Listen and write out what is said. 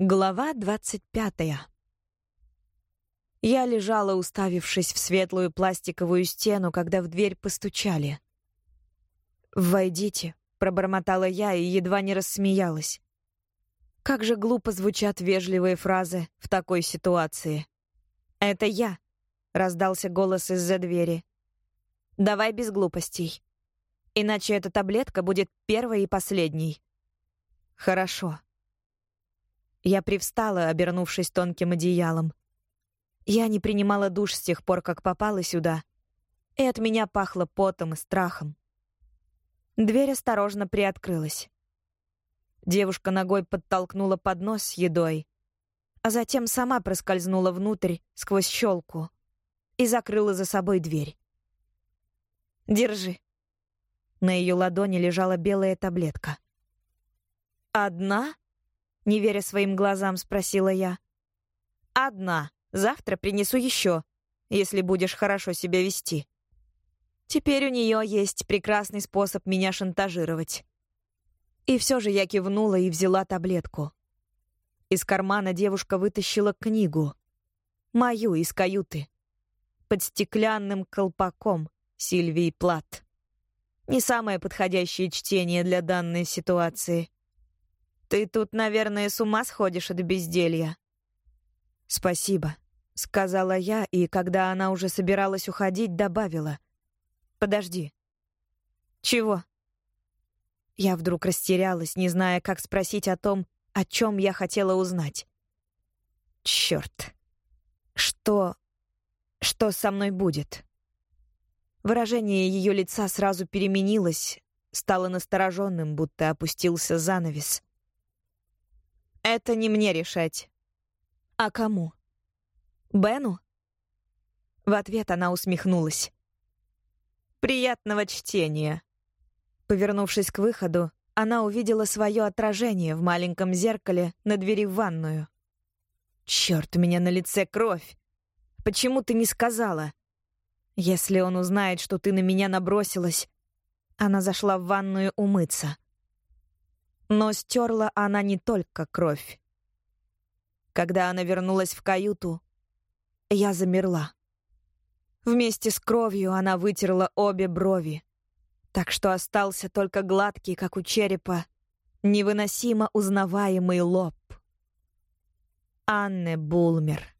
Глава двадцать пятая. Я лежала, уставившись в светлую пластиковую стену, когда в дверь постучали. «Войдите», — пробормотала я и едва не рассмеялась. Как же глупо звучат вежливые фразы в такой ситуации. «Это я», — раздался голос из-за двери. «Давай без глупостей. Иначе эта таблетка будет первой и последней». «Хорошо», я привстала, обернувшись тонким одеялом. Я не принимала душ с тех пор, как попала сюда, и от меня пахло потом и страхом. Дверь осторожно приоткрылась. Девушка ногой подтолкнула поднос с едой, а затем сама проскользнула внутрь сквозь щелку и закрыла за собой дверь. «Держи». На ее ладони лежала белая таблетка. «Одна?» Не веря своим глазам, спросила я. «Одна. Завтра принесу еще, если будешь хорошо себя вести». Теперь у нее есть прекрасный способ меня шантажировать. И все же я кивнула и взяла таблетку. Из кармана девушка вытащила книгу. Мою из каюты. Под стеклянным колпаком Сильвии Плат. Не самое подходящее чтение для данной ситуации. Ты тут, наверное, с ума сходишь от безделья. Спасибо, сказала я, и когда она уже собиралась уходить, добавила: Подожди. Чего? Я вдруг растерялась, не зная, как спросить о том, о чем я хотела узнать. Черт. Что что со мной будет? Выражение ее лица сразу переменилось, стало настороженным, будто опустился занавес. Это не мне решать. А кому? Бену? В ответ она усмехнулась. Приятного чтения. Повернувшись к выходу, она увидела свое отражение в маленьком зеркале на двери в ванную. Черт, у меня на лице кровь. Почему ты не сказала? Если он узнает, что ты на меня набросилась, она зашла в ванную умыться. Но стерла она не только кровь. Когда она вернулась в каюту, я замерла. Вместе с кровью она вытерла обе брови, так что остался только гладкий, как у черепа, невыносимо узнаваемый лоб. Анне Булмер.